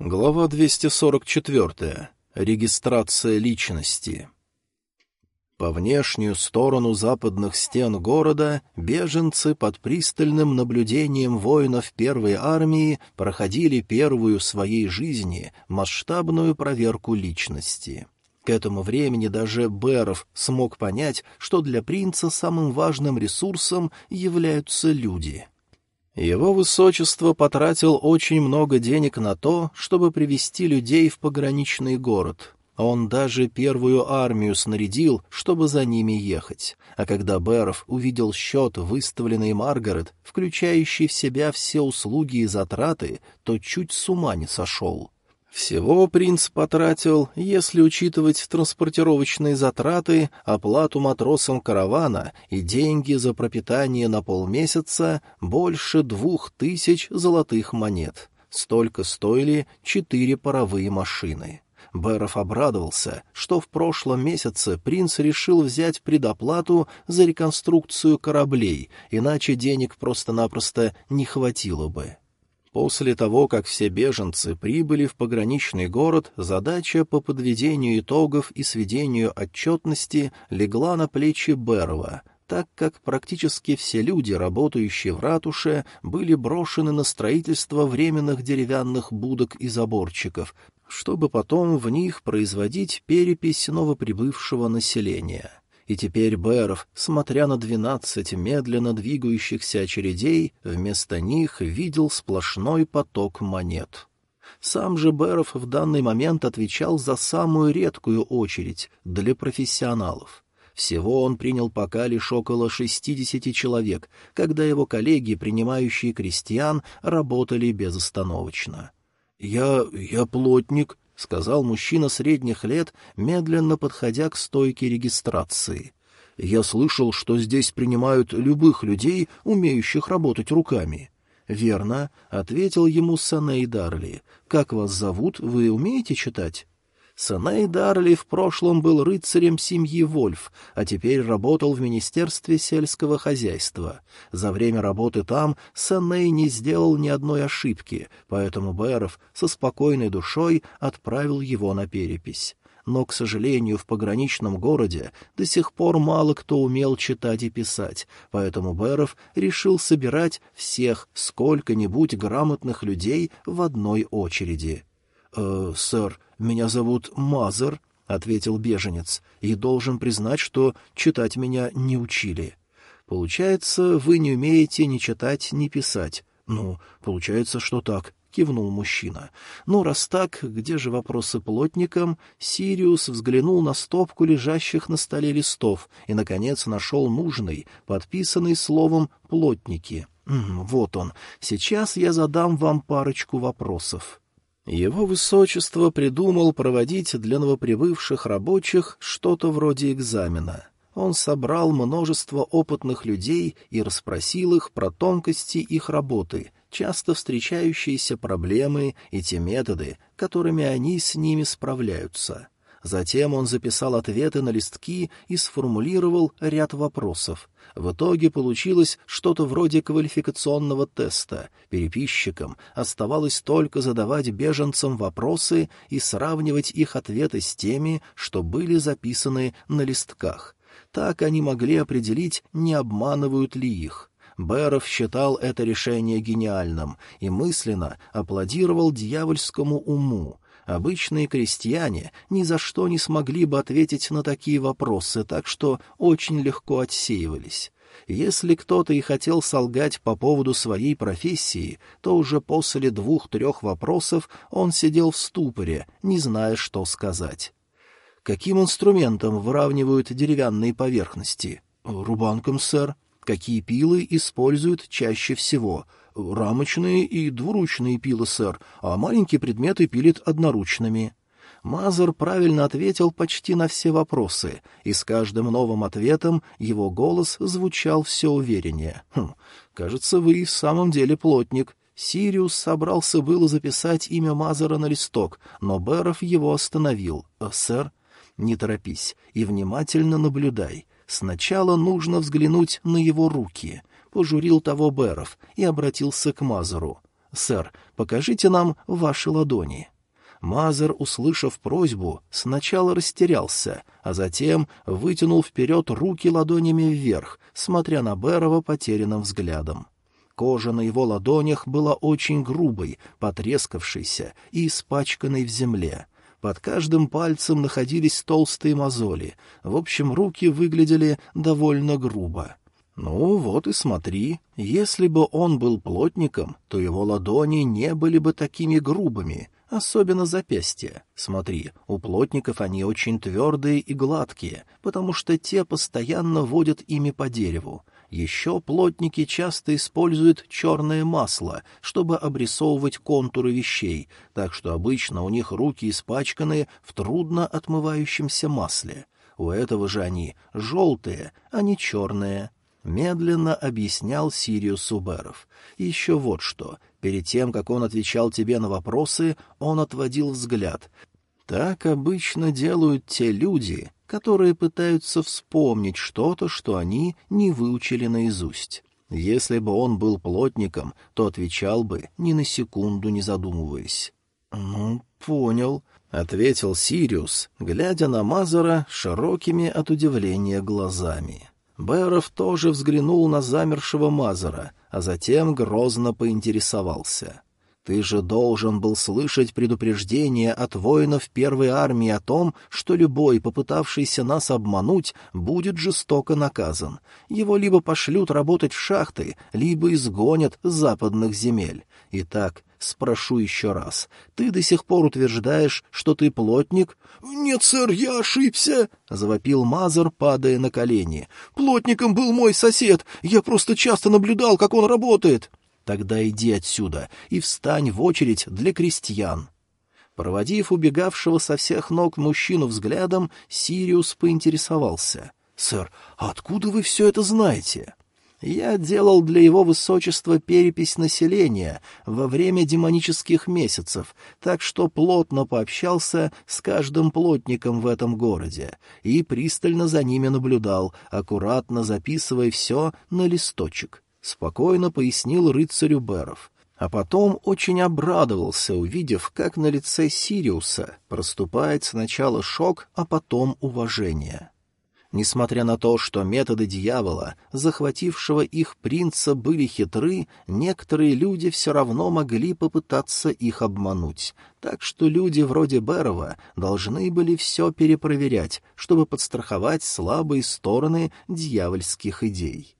Глава 244. Регистрация личности. По внешнюю сторону западных стен города беженцы под пристальным наблюдением воинов первой армии проходили первую в своей жизни масштабную проверку личности. К этому времени даже Беров смог понять, что для принца самым важным ресурсом являются люди — его высочество потратил очень много денег на то, чтобы привести людей в пограничный город. Он даже первую армию снарядил, чтобы за ними ехать. А когда Беров увидел счет, выставленный Маргарет, включающий в себя все услуги и затраты, то чуть с ума не сошел. Всего принц потратил, если учитывать транспортировочные затраты, оплату матросам каравана и деньги за пропитание на полмесяца, больше двух тысяч золотых монет. Столько стоили четыре паровые машины. Бэров обрадовался, что в прошлом месяце принц решил взять предоплату за реконструкцию кораблей, иначе денег просто-напросто не хватило бы. После того, как все беженцы прибыли в пограничный город, задача по подведению итогов и сведению отчетности легла на плечи Берова, так как практически все люди, работающие в ратуше, были брошены на строительство временных деревянных будок и заборчиков, чтобы потом в них производить перепись новоприбывшего населения и теперь Беров, смотря на двенадцать медленно двигающихся очередей, вместо них видел сплошной поток монет. Сам же Беров в данный момент отвечал за самую редкую очередь для профессионалов. Всего он принял пока лишь около шестидесяти человек, когда его коллеги, принимающие крестьян, работали безостановочно. «Я... я плотник», — сказал мужчина средних лет, медленно подходя к стойке регистрации. «Я слышал, что здесь принимают любых людей, умеющих работать руками». «Верно», — ответил ему Саней Дарли. «Как вас зовут? Вы умеете читать?» Саней Дарли в прошлом был рыцарем семьи Вольф, а теперь работал в Министерстве сельского хозяйства. За время работы там Саней не сделал ни одной ошибки, поэтому Бэров со спокойной душой отправил его на перепись. Но, к сожалению, в пограничном городе до сих пор мало кто умел читать и писать, поэтому Бэров решил собирать всех сколько-нибудь грамотных людей в одной очереди. «Э, «Сэр, меня зовут Мазер», — ответил беженец, — «и должен признать, что читать меня не учили». «Получается, вы не умеете ни читать, ни писать». «Ну, получается, что так», — кивнул мужчина. «Ну, раз так, где же вопросы плотникам?» Сириус взглянул на стопку лежащих на столе листов и, наконец, нашел нужный, подписанный словом «плотники». «Вот он. Сейчас я задам вам парочку вопросов». Его высочество придумал проводить для новоприбывших рабочих что-то вроде экзамена. Он собрал множество опытных людей и расспросил их про тонкости их работы, часто встречающиеся проблемы и те методы, которыми они с ними справляются. Затем он записал ответы на листки и сформулировал ряд вопросов. В итоге получилось что-то вроде квалификационного теста. Переписчикам оставалось только задавать беженцам вопросы и сравнивать их ответы с теми, что были записаны на листках. Так они могли определить, не обманывают ли их. Беров считал это решение гениальным и мысленно аплодировал дьявольскому уму. Обычные крестьяне ни за что не смогли бы ответить на такие вопросы, так что очень легко отсеивались. Если кто-то и хотел солгать по поводу своей профессии, то уже после двух-трех вопросов он сидел в ступоре, не зная, что сказать. Каким инструментом выравнивают деревянные поверхности? Рубанком, сэр. Какие пилы используют чаще всего? Рамочные и двуручные пилы, сэр, а маленькие предметы пилит одноручными». Мазер правильно ответил почти на все вопросы, и с каждым новым ответом его голос звучал все увереннее. «Хм, кажется, вы и в самом деле плотник». Сириус собрался было записать имя Мазера на листок, но Беров его остановил. «Э, «Сэр, не торопись и внимательно наблюдай. Сначала нужно взглянуть на его руки» пожурил того Беров и обратился к Мазеру. «Сэр, покажите нам ваши ладони». Мазер, услышав просьбу, сначала растерялся, а затем вытянул вперед руки ладонями вверх, смотря на Берова потерянным взглядом. Кожа на его ладонях была очень грубой, потрескавшейся и испачканной в земле. Под каждым пальцем находились толстые мозоли. В общем, руки выглядели довольно грубо. Ну вот и смотри, если бы он был плотником, то его ладони не были бы такими грубыми, особенно запястья. Смотри, у плотников они очень твердые и гладкие, потому что те постоянно водят ими по дереву. Еще плотники часто используют черное масло, чтобы обрисовывать контуры вещей, так что обычно у них руки испачканы в трудно отмывающемся масле. У этого же они желтые, а не черные. Медленно объяснял Сириус Суберов. Еще вот что. Перед тем, как он отвечал тебе на вопросы, он отводил взгляд. Так обычно делают те люди, которые пытаются вспомнить что-то, что они не выучили наизусть. Если бы он был плотником, то отвечал бы, ни на секунду не задумываясь. «Ну, понял», — ответил Сириус, глядя на Мазера широкими от удивления глазами. Бэров тоже взглянул на замершего Мазера, а затем грозно поинтересовался. «Ты же должен был слышать предупреждение от воинов первой армии о том, что любой, попытавшийся нас обмануть, будет жестоко наказан. Его либо пошлют работать в шахты, либо изгонят с западных земель. Итак, Спрошу еще раз. Ты до сих пор утверждаешь, что ты плотник? — Нет, сэр, я ошибся, — завопил Мазер, падая на колени. — Плотником был мой сосед. Я просто часто наблюдал, как он работает. — Тогда иди отсюда и встань в очередь для крестьян. Проводив убегавшего со всех ног мужчину взглядом, Сириус поинтересовался. — Сэр, откуда вы все это знаете? — я делал для его высочества перепись населения во время демонических месяцев, так что плотно пообщался с каждым плотником в этом городе и пристально за ними наблюдал, аккуратно записывая все на листочек. Спокойно пояснил рыцарю Беров. А потом очень обрадовался, увидев, как на лице Сириуса проступает сначала шок, а потом уважение. Несмотря на то, что методы дьявола, захватившего их принца, были хитры, некоторые люди все равно могли попытаться их обмануть. Так что люди вроде Берова должны были все перепроверять, чтобы подстраховать слабые стороны дьявольских идей.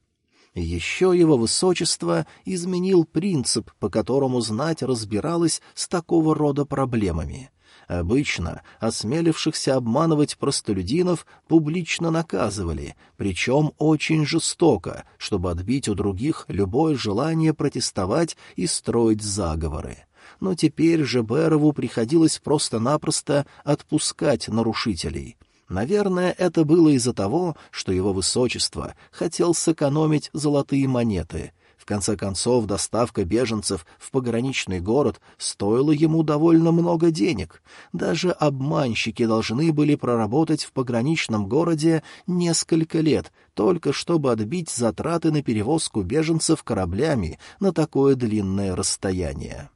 Еще его высочество изменил принцип, по которому знать разбиралась с такого рода проблемами. Обычно осмелившихся обманывать простолюдинов публично наказывали, причем очень жестоко, чтобы отбить у других любое желание протестовать и строить заговоры. Но теперь же Берову приходилось просто-напросто отпускать нарушителей. Наверное, это было из-за того, что его высочество хотел сэкономить золотые монеты — в конце концов, доставка беженцев в пограничный город стоила ему довольно много денег. Даже обманщики должны были проработать в пограничном городе несколько лет, только чтобы отбить затраты на перевозку беженцев кораблями на такое длинное расстояние.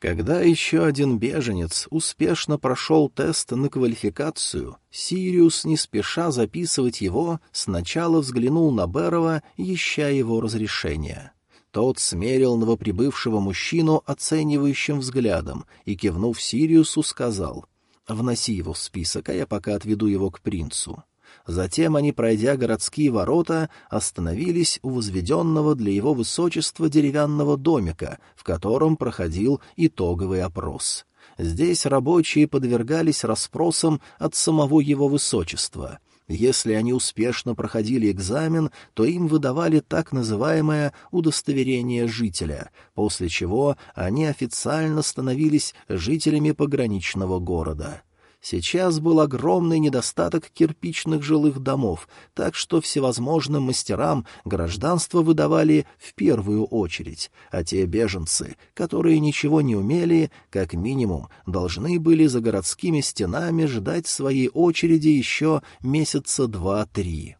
Когда еще один беженец успешно прошел тест на квалификацию, Сириус, не спеша записывать его, сначала взглянул на Берова, ища его разрешения. Тот смерил новоприбывшего мужчину оценивающим взглядом и, кивнув Сириусу, сказал «Вноси его в список, а я пока отведу его к принцу». Затем они, пройдя городские ворота, остановились у возведенного для его высочества деревянного домика, в котором проходил итоговый опрос. Здесь рабочие подвергались расспросам от самого его высочества — если они успешно проходили экзамен, то им выдавали так называемое удостоверение жителя, после чего они официально становились жителями пограничного города. Сейчас был огромный недостаток кирпичных жилых домов, так что всевозможным мастерам гражданство выдавали в первую очередь, а те беженцы, которые ничего не умели, как минимум, должны были за городскими стенами ждать своей очереди еще месяца два-три.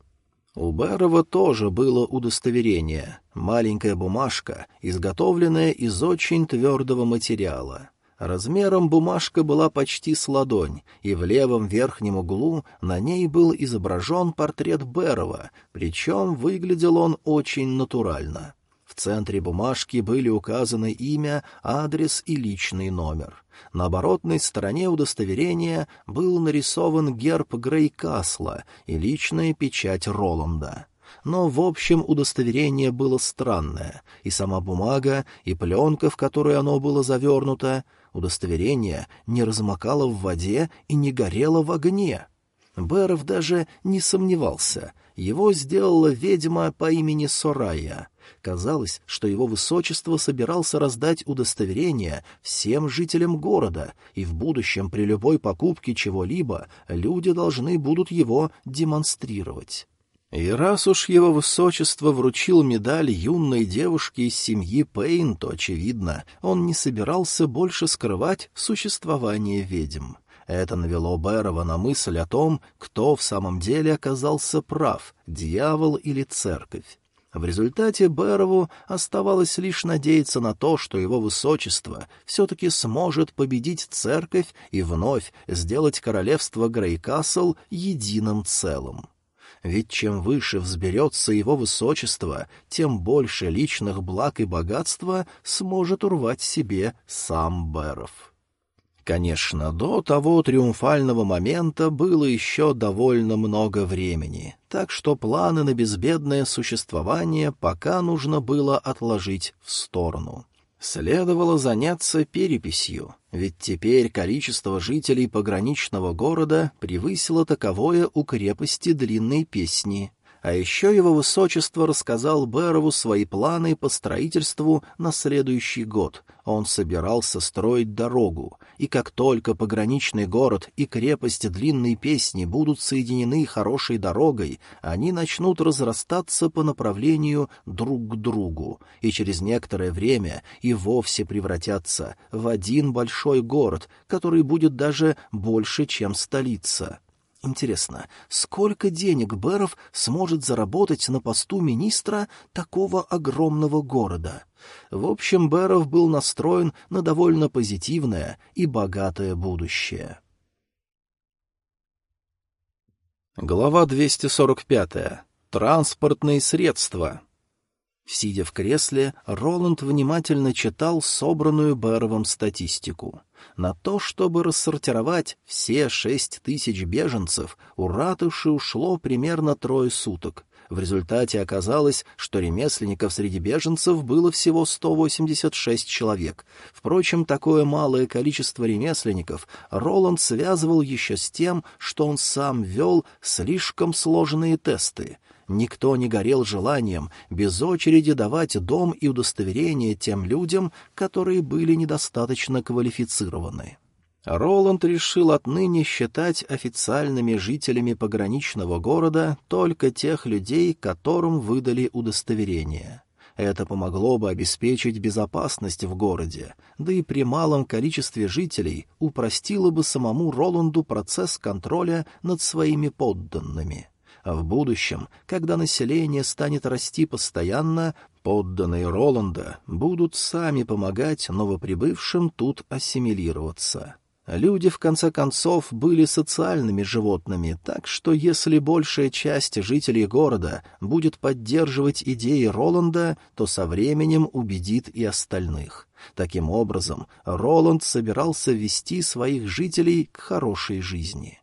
У Бэрова тоже было удостоверение, маленькая бумажка, изготовленная из очень твердого материала. Размером бумажка была почти с ладонь, и в левом верхнем углу на ней был изображен портрет Берова, причем выглядел он очень натурально. В центре бумажки были указаны имя, адрес и личный номер. На оборотной стороне удостоверения был нарисован герб Грейкасла и личная печать Роланда. Но, в общем, удостоверение было странное, и сама бумага, и пленка, в которой оно было завернуто — Удостоверение не размокало в воде и не горело в огне. Беров даже не сомневался. Его сделала ведьма по имени Сорая. Казалось, что его высочество собирался раздать удостоверение всем жителям города, и в будущем при любой покупке чего-либо люди должны будут его демонстрировать. И раз уж его высочество вручил медаль юной девушке из семьи Пейн, то, очевидно, он не собирался больше скрывать существование ведьм. Это навело Бэрова на мысль о том, кто в самом деле оказался прав, дьявол или церковь. В результате Бэрову оставалось лишь надеяться на то, что его высочество все-таки сможет победить церковь и вновь сделать королевство Грейкасл единым целым ведь чем выше взберется его высочество, тем больше личных благ и богатства сможет урвать себе сам Беров. Конечно, до того триумфального момента было еще довольно много времени, так что планы на безбедное существование пока нужно было отложить в сторону. Следовало заняться переписью, ведь теперь количество жителей пограничного города превысило таковое у крепости длинной песни. А еще его высочество рассказал Берову свои планы по строительству на следующий год. Он собирался строить дорогу, и как только пограничный город и крепость длинной песни будут соединены хорошей дорогой, они начнут разрастаться по направлению друг к другу, и через некоторое время и вовсе превратятся в один большой город, который будет даже больше, чем столица. Интересно, сколько денег Беров сможет заработать на посту министра такого огромного города? В общем, Беров был настроен на довольно позитивное и богатое будущее. Глава 245. Транспортные средства. Сидя в кресле, Роланд внимательно читал собранную Беровым статистику. На то, чтобы рассортировать все шесть тысяч беженцев, у ратуши ушло примерно трое суток. В результате оказалось, что ремесленников среди беженцев было всего 186 человек. Впрочем, такое малое количество ремесленников Роланд связывал еще с тем, что он сам вел слишком сложные тесты — Никто не горел желанием без очереди давать дом и удостоверение тем людям, которые были недостаточно квалифицированы. Роланд решил отныне считать официальными жителями пограничного города только тех людей, которым выдали удостоверение. Это помогло бы обеспечить безопасность в городе, да и при малом количестве жителей упростило бы самому Роланду процесс контроля над своими подданными. А в будущем, когда население станет расти постоянно, подданные Роланда будут сами помогать новоприбывшим тут ассимилироваться. Люди, в конце концов, были социальными животными, так что если большая часть жителей города будет поддерживать идеи Роланда, то со временем убедит и остальных. Таким образом, Роланд собирался вести своих жителей к хорошей жизни.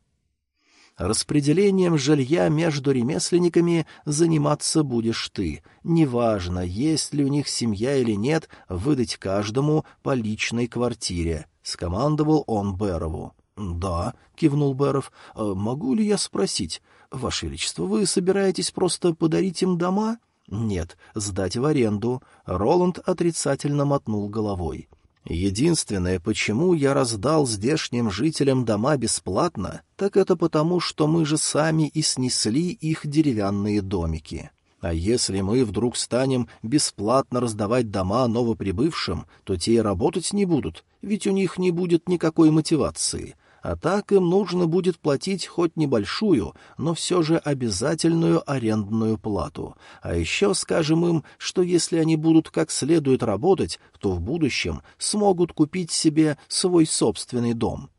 Распределением жилья между ремесленниками заниматься будешь ты. Неважно, есть ли у них семья или нет, выдать каждому по личной квартире», — скомандовал он Берову. «Да», — кивнул Беров, — «могу ли я спросить? Ваше Величество, вы собираетесь просто подарить им дома?» «Нет, сдать в аренду». Роланд отрицательно мотнул головой. Единственное, почему я раздал здешним жителям дома бесплатно, так это потому, что мы же сами и снесли их деревянные домики. А если мы вдруг станем бесплатно раздавать дома новоприбывшим, то те и работать не будут, ведь у них не будет никакой мотивации. а так им нужно будет платить хоть небольшую, но все же обязательную арендную плату. А еще скажем им, что если они будут как следует работать, то в будущем смогут купить себе свой собственный дом.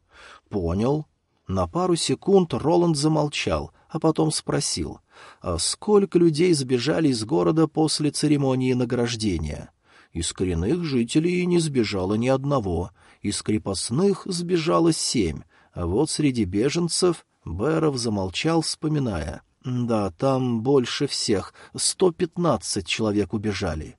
Понял. На пару секунд Роланд замолчал, а потом спросил, а сколько людей сбежали из города после церемонии награждения? Из коренных жителей не сбежало ни одного, из крепостных сбежало семь, а вот среди беженцев Бэров замолчал, вспоминая. Да, там больше всех, сто пятнадцать человек убежали.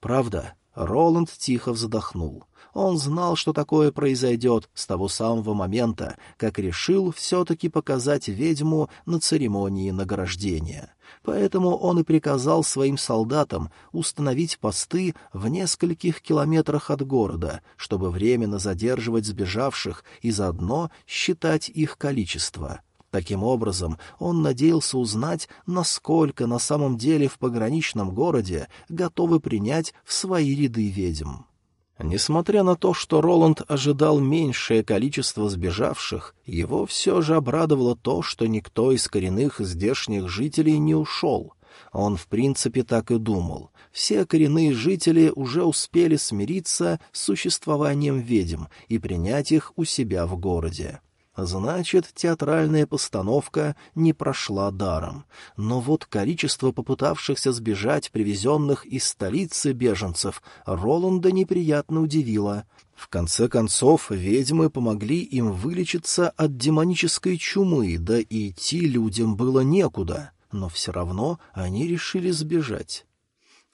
Правда, Роланд тихо вздохнул. Он знал, что такое произойдет с того самого момента, как решил все-таки показать ведьму на церемонии награждения. Поэтому он и приказал своим солдатам установить посты в нескольких километрах от города, чтобы временно задерживать сбежавших и заодно считать их количество. Таким образом, он надеялся узнать, насколько на самом деле в пограничном городе готовы принять в свои ряды ведьм. Несмотря на то, что Роланд ожидал меньшее количество сбежавших, его все же обрадовало то, что никто из коренных здешних жителей не ушел. Он, в принципе, так и думал. Все коренные жители уже успели смириться с существованием ведьм и принять их у себя в городе. Значит, театральная постановка не прошла даром. Но вот количество попытавшихся сбежать привезенных из столицы беженцев Роланда неприятно удивило. В конце концов, ведьмы помогли им вылечиться от демонической чумы, да и идти людям было некуда. Но все равно они решили сбежать.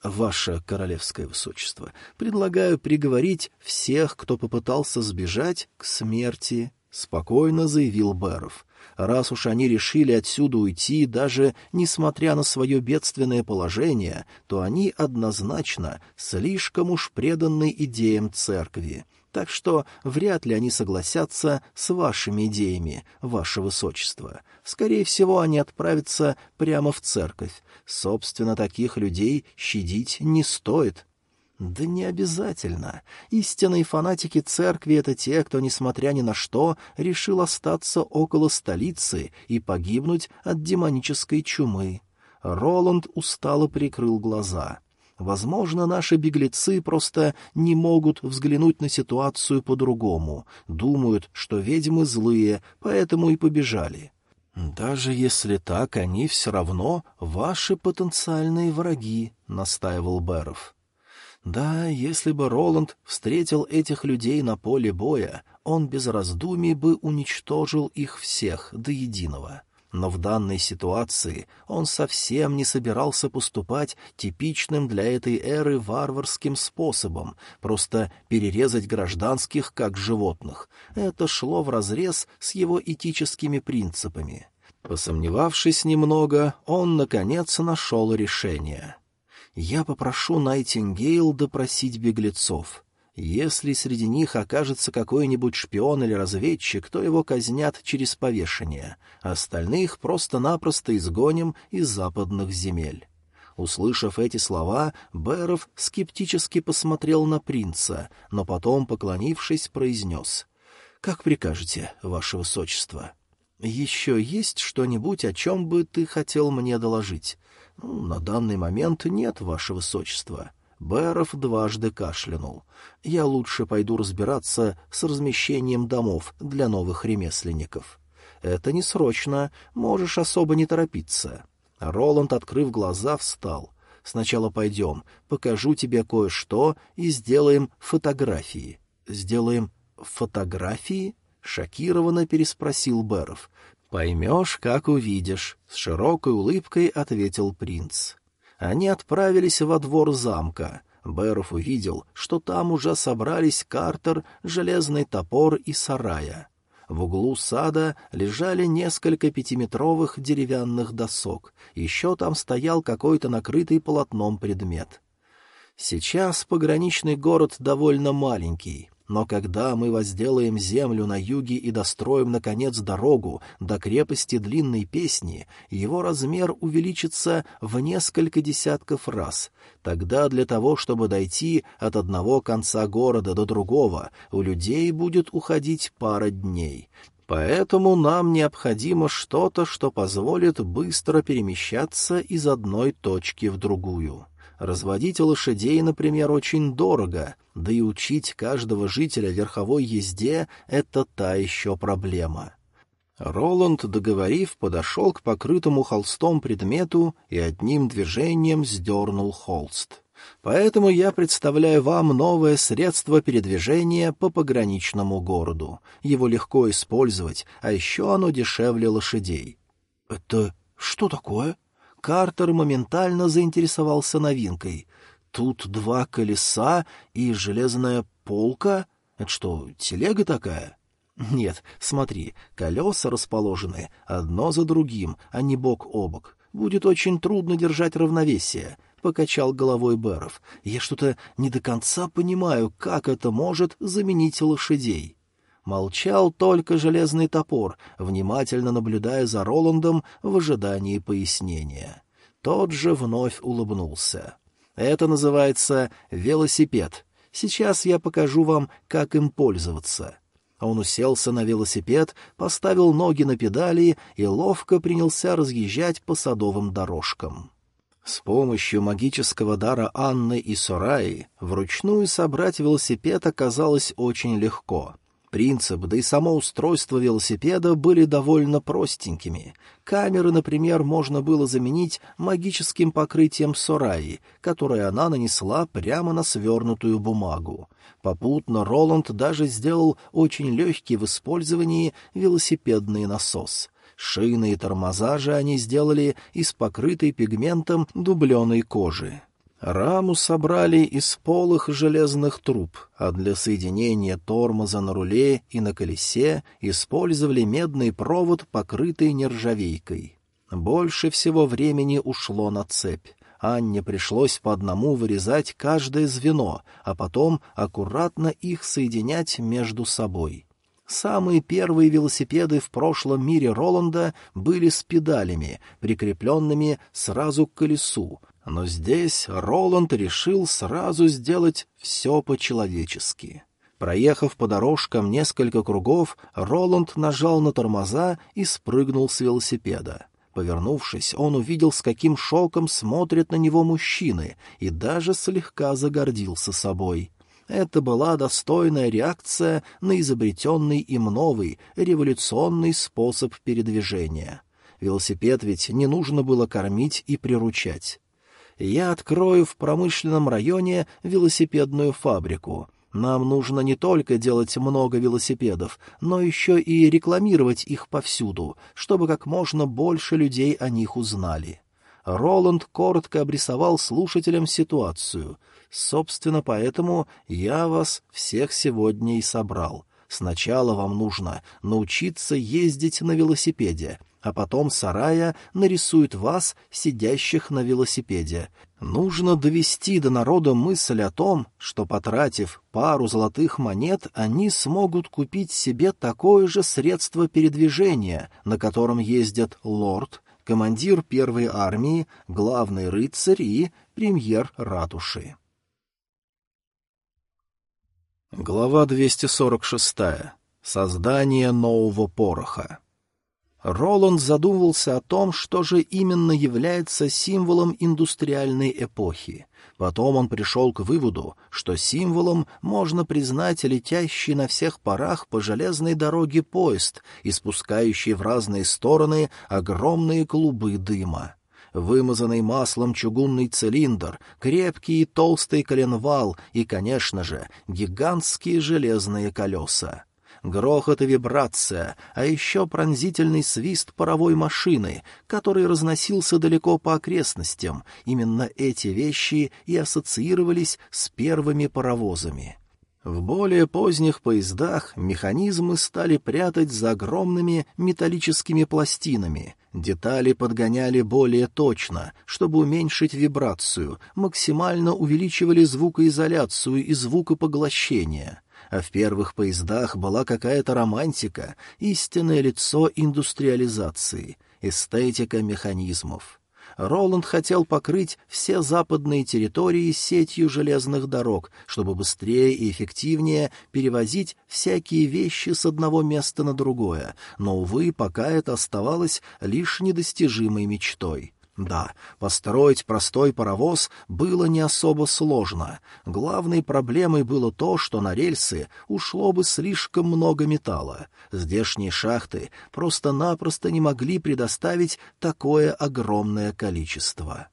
«Ваше королевское высочество, предлагаю приговорить всех, кто попытался сбежать, к смерти — спокойно заявил Бэров. «Раз уж они решили отсюда уйти, даже несмотря на свое бедственное положение, то они однозначно слишком уж преданы идеям церкви. Так что вряд ли они согласятся с вашими идеями, ваше высочество. Скорее всего, они отправятся прямо в церковь. Собственно, таких людей щадить не стоит». Да не обязательно. Истинные фанатики церкви — это те, кто, несмотря ни на что, решил остаться около столицы и погибнуть от демонической чумы. Роланд устало прикрыл глаза. Возможно, наши беглецы просто не могут взглянуть на ситуацию по-другому, думают, что ведьмы злые, поэтому и побежали. «Даже если так, они все равно ваши потенциальные враги», — настаивал Беров. Да, если бы Роланд встретил этих людей на поле боя, он без раздумий бы уничтожил их всех до единого. Но в данной ситуации он совсем не собирался поступать типичным для этой эры варварским способом, просто перерезать гражданских как животных. Это шло вразрез с его этическими принципами. Посомневавшись немного, он, наконец, нашел решение — я попрошу Найтингейл допросить беглецов. Если среди них окажется какой-нибудь шпион или разведчик, то его казнят через повешение, остальных просто-напросто изгоним из западных земель. Услышав эти слова, Бэров скептически посмотрел на принца, но потом, поклонившись, произнес «Как прикажете, ваше высочество?» «Еще есть что-нибудь, о чем бы ты хотел мне доложить?» «Ну, «На данный момент нет, ваше высочество». Бэров дважды кашлянул. «Я лучше пойду разбираться с размещением домов для новых ремесленников. Это не срочно, можешь особо не торопиться». Роланд, открыв глаза, встал. «Сначала пойдем, покажу тебе кое-что и сделаем фотографии». «Сделаем фотографии?» — шокированно переспросил Бэров. «Поймешь, как увидишь», — с широкой улыбкой ответил принц. Они отправились во двор замка. Бэров увидел, что там уже собрались Картер, железный топор и сарая. В углу сада лежали несколько пятиметровых деревянных досок. Еще там стоял какой-то накрытый полотном предмет. Сейчас пограничный город довольно маленький. Но когда мы возделаем землю на юге и достроим, наконец, дорогу до крепости длинной песни, его размер увеличится в несколько десятков раз. Тогда для того, чтобы дойти от одного конца города до другого, у людей будет уходить пара дней. Поэтому нам необходимо что-то, что позволит быстро перемещаться из одной точки в другую. Разводить лошадей, например, очень дорого, да и учить каждого жителя верховой езде — это та еще проблема. Роланд, договорив, подошел к покрытому холстом предмету и одним движением сдернул холст. Поэтому я представляю вам новое средство передвижения по пограничному городу. Его легко использовать, а еще оно дешевле лошадей. — Это что такое? Картер моментально заинтересовался новинкой. Тут два колеса и железная полка? Это что, телега такая? Нет, смотри, колеса расположены одно за другим, а не бок о бок. Будет очень трудно держать равновесие. — покачал головой Беров. «Я что-то не до конца понимаю, как это может заменить лошадей». Молчал только железный топор, внимательно наблюдая за Роландом в ожидании пояснения. Тот же вновь улыбнулся. «Это называется велосипед. Сейчас я покажу вам, как им пользоваться». Он уселся на велосипед, поставил ноги на педали и ловко принялся разъезжать по садовым дорожкам. С помощью магического дара Анны и Сораи вручную собрать велосипед оказалось очень легко. Принцип, да и само устройство велосипеда были довольно простенькими. Камеры, например, можно было заменить магическим покрытием Сораи, которое она нанесла прямо на свернутую бумагу. Попутно Роланд даже сделал очень легкий в использовании велосипедный насос. Шины и тормоза же они сделали из покрытой пигментом дубленой кожи. Раму собрали из полых железных труб, а для соединения тормоза на руле и на колесе использовали медный провод, покрытый нержавейкой. Больше всего времени ушло на цепь. Анне пришлось по одному вырезать каждое звено, а потом аккуратно их соединять между собой. Самые первые велосипеды в прошлом мире Роланда были с педалями, прикрепленными сразу к колесу, но здесь Роланд решил сразу сделать все по-человечески. Проехав по дорожкам несколько кругов, Роланд нажал на тормоза и спрыгнул с велосипеда. Повернувшись, он увидел, с каким шоком смотрят на него мужчины, и даже слегка загордился собой. Это была достойная реакция на изобретенный им новый, революционный способ передвижения. Велосипед ведь не нужно было кормить и приручать. Я открою в промышленном районе велосипедную фабрику. Нам нужно не только делать много велосипедов, но еще и рекламировать их повсюду, чтобы как можно больше людей о них узнали. Роланд коротко обрисовал слушателям ситуацию — Собственно, поэтому я вас всех сегодня и собрал. Сначала вам нужно научиться ездить на велосипеде, а потом Сарая нарисует вас, сидящих на велосипеде. Нужно довести до народа мысль о том, что, потратив пару золотых монет, они смогут купить себе такое же средство передвижения, на котором ездят лорд, командир первой армии, главный рыцарь и премьер ратуши. Глава 246. Создание нового пороха. Роланд задумывался о том, что же именно является символом индустриальной эпохи. Потом он пришел к выводу, что символом можно признать летящий на всех парах по железной дороге поезд, испускающий в разные стороны огромные клубы дыма вымазанный маслом чугунный цилиндр, крепкий и толстый коленвал и, конечно же, гигантские железные колеса. Грохот и вибрация, а еще пронзительный свист паровой машины, который разносился далеко по окрестностям. Именно эти вещи и ассоциировались с первыми паровозами. В более поздних поездах механизмы стали прятать за огромными металлическими пластинами, детали подгоняли более точно, чтобы уменьшить вибрацию, максимально увеличивали звукоизоляцию и звукопоглощение. А в первых поездах была какая-то романтика, истинное лицо индустриализации, эстетика механизмов. Роланд хотел покрыть все западные территории сетью железных дорог, чтобы быстрее и эффективнее перевозить всякие вещи с одного места на другое, но, увы, пока это оставалось лишь недостижимой мечтой. Да, построить простой паровоз было не особо сложно. Главной проблемой было то, что на рельсы ушло бы слишком много металла. Здешние шахты просто-напросто не могли предоставить такое огромное количество.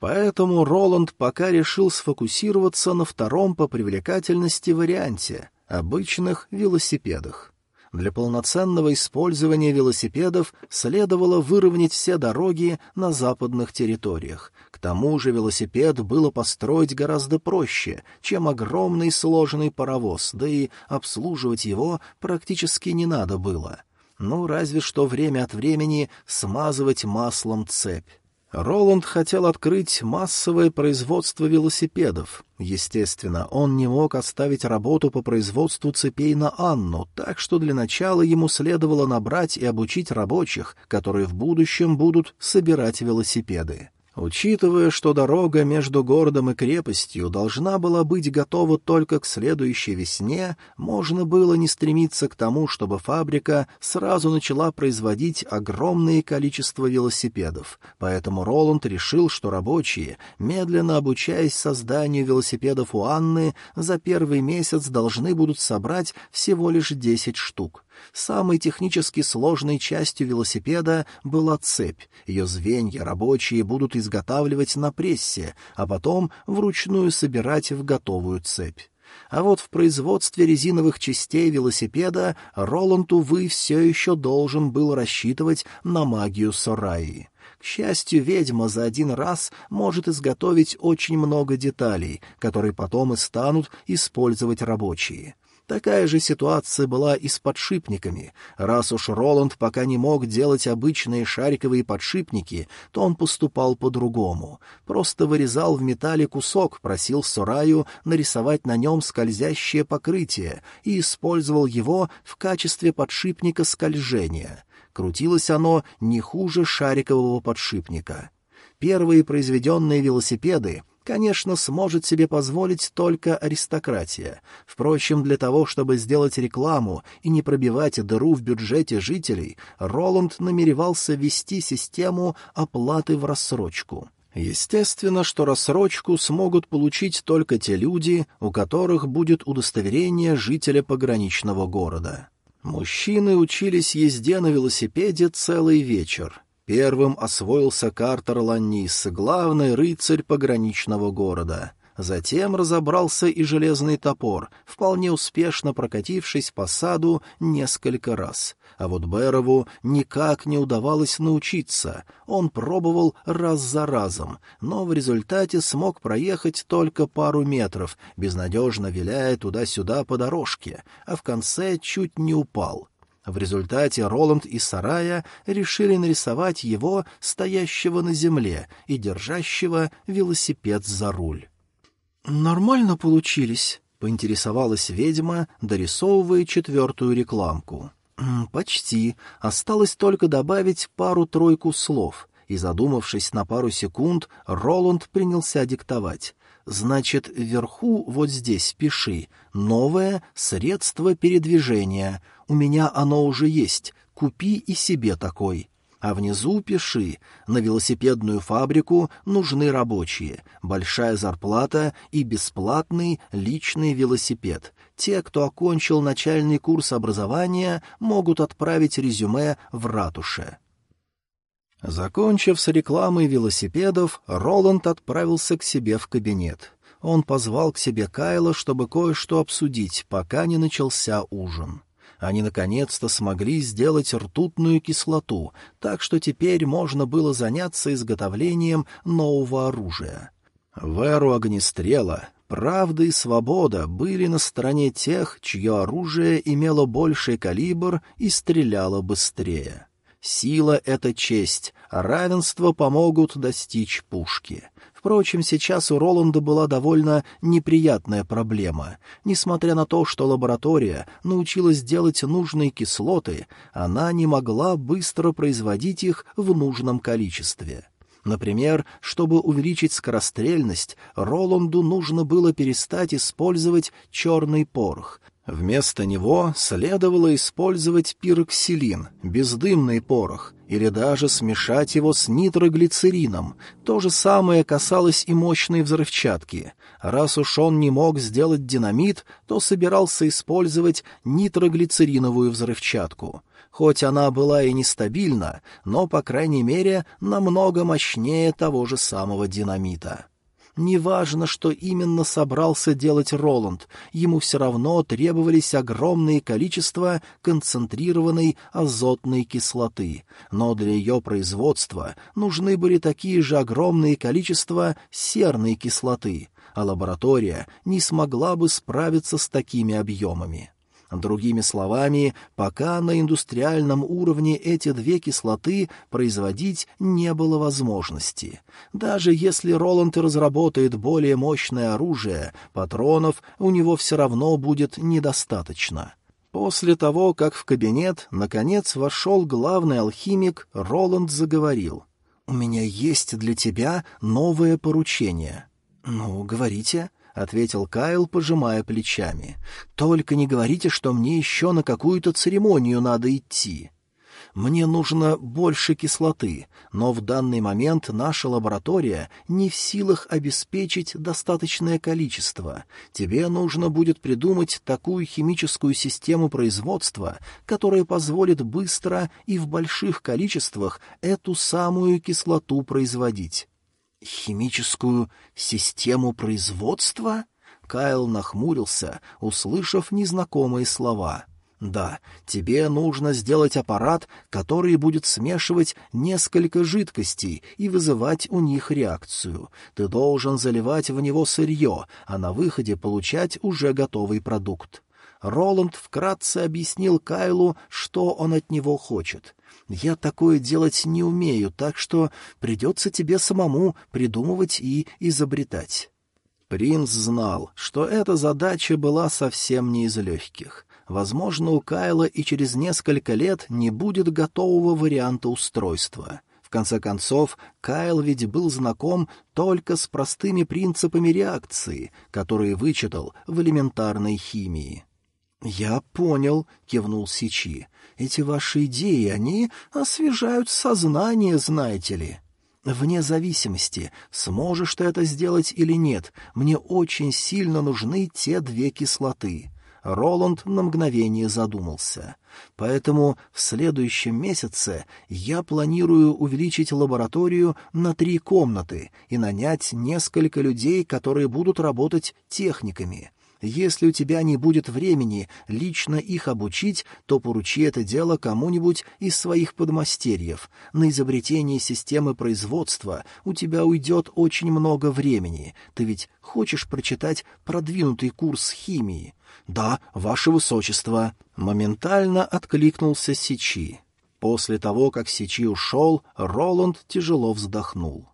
Поэтому Роланд пока решил сфокусироваться на втором по привлекательности варианте — обычных велосипедах. Для полноценного использования велосипедов следовало выровнять все дороги на западных территориях. К тому же велосипед было построить гораздо проще, чем огромный сложный паровоз, да и обслуживать его практически не надо было. Ну, разве что время от времени смазывать маслом цепь. Роланд хотел открыть массовое производство велосипедов. Естественно, он не мог оставить работу по производству цепей на Анну, так что для начала ему следовало набрать и обучить рабочих, которые в будущем будут собирать велосипеды. Учитывая, что дорога между городом и крепостью должна была быть готова только к следующей весне, можно было не стремиться к тому, чтобы фабрика сразу начала производить огромное количество велосипедов, поэтому Роланд решил, что рабочие, медленно обучаясь созданию велосипедов у Анны, за первый месяц должны будут собрать всего лишь десять штук. Самой технически сложной частью велосипеда была цепь. Ее звенья рабочие будут изготавливать на прессе, а потом вручную собирать в готовую цепь. А вот в производстве резиновых частей велосипеда Роланд, увы, все еще должен был рассчитывать на магию Сораи. К счастью, ведьма за один раз может изготовить очень много деталей, которые потом и станут использовать рабочие. Такая же ситуация была и с подшипниками. Раз уж Роланд пока не мог делать обычные шариковые подшипники, то он поступал по-другому. Просто вырезал в металле кусок, просил Сураю нарисовать на нем скользящее покрытие и использовал его в качестве подшипника скольжения. Крутилось оно не хуже шарикового подшипника. Первые произведенные велосипеды конечно, сможет себе позволить только аристократия. Впрочем, для того, чтобы сделать рекламу и не пробивать дыру в бюджете жителей, Роланд намеревался ввести систему оплаты в рассрочку. Естественно, что рассрочку смогут получить только те люди, у которых будет удостоверение жителя пограничного города. Мужчины учились езде на велосипеде целый вечер, Первым освоился Картер Ланнис, главный рыцарь пограничного города. Затем разобрался и железный топор, вполне успешно прокатившись по саду несколько раз. А вот Берову никак не удавалось научиться. Он пробовал раз за разом, но в результате смог проехать только пару метров, безнадежно виляя туда-сюда по дорожке, а в конце чуть не упал — в результате Роланд и Сарая решили нарисовать его, стоящего на земле и держащего велосипед за руль. «Нормально получились», — поинтересовалась ведьма, дорисовывая четвертую рекламку. «Почти. Осталось только добавить пару-тройку слов». И, задумавшись на пару секунд, Роланд принялся диктовать. Значит, вверху, вот здесь, пиши. Новое средство передвижения. У меня оно уже есть. Купи и себе такой. А внизу пиши. На велосипедную фабрику нужны рабочие. Большая зарплата и бесплатный личный велосипед. Те, кто окончил начальный курс образования, могут отправить резюме в ратуше. Закончив с рекламой велосипедов, Роланд отправился к себе в кабинет. Он позвал к себе Кайла, чтобы кое-что обсудить, пока не начался ужин. Они наконец-то смогли сделать ртутную кислоту, так что теперь можно было заняться изготовлением нового оружия. В эру огнестрела правда и свобода были на стороне тех, чье оружие имело больший калибр и стреляло быстрее. Сила — это честь, а равенство помогут достичь пушки. Впрочем, сейчас у Роланда была довольно неприятная проблема. Несмотря на то, что лаборатория научилась делать нужные кислоты, она не могла быстро производить их в нужном количестве. Например, чтобы увеличить скорострельность, Роланду нужно было перестать использовать черный порох. Вместо него следовало использовать пироксилин, бездымный порох, или даже смешать его с нитроглицерином. То же самое касалось и мощной взрывчатки. Раз уж он не мог сделать динамит, то собирался использовать нитроглицериновую взрывчатку. Хоть она была и нестабильна, но, по крайней мере, намного мощнее того же самого динамита. Неважно, что именно собрался делать Роланд, ему все равно требовались огромные количества концентрированной азотной кислоты, но для ее производства нужны были такие же огромные количества серной кислоты, а лаборатория не смогла бы справиться с такими объемами. Другими словами, пока на индустриальном уровне эти две кислоты производить не было возможности. Даже если Роланд разработает более мощное оружие, патронов у него все равно будет недостаточно. После того, как в кабинет, наконец, вошел главный алхимик, Роланд заговорил. «У меня есть для тебя новое поручение». «Ну, говорите», — ответил Кайл, пожимая плечами. «Только не говорите, что мне еще на какую-то церемонию надо идти. Мне нужно больше кислоты, но в данный момент наша лаборатория не в силах обеспечить достаточное количество. Тебе нужно будет придумать такую химическую систему производства, которая позволит быстро и в больших количествах эту самую кислоту производить». «Химическую систему производства?» Кайл нахмурился, услышав незнакомые слова. «Да, тебе нужно сделать аппарат, который будет смешивать несколько жидкостей и вызывать у них реакцию. Ты должен заливать в него сырье, а на выходе получать уже готовый продукт». Роланд вкратце объяснил Кайлу, что он от него хочет. Я такое делать не умею, так что придется тебе самому придумывать и изобретать». Принц знал, что эта задача была совсем не из легких. Возможно, у Кайла и через несколько лет не будет готового варианта устройства. В конце концов, Кайл ведь был знаком только с простыми принципами реакции, которые вычитал в элементарной химии. «Я понял», — кивнул Сичи. «Эти ваши идеи, они освежают сознание, знаете ли». «Вне зависимости, сможешь ты это сделать или нет, мне очень сильно нужны те две кислоты». Роланд на мгновение задумался. «Поэтому в следующем месяце я планирую увеличить лабораторию на три комнаты и нанять несколько людей, которые будут работать техниками». Если у тебя не будет времени лично их обучить, то поручи это дело кому-нибудь из своих подмастерьев. На изобретение системы производства у тебя уйдет очень много времени. Ты ведь хочешь прочитать продвинутый курс химии? Да, ваше высочество. Моментально откликнулся Сичи. После того, как Сичи ушел, Роланд тяжело вздохнул.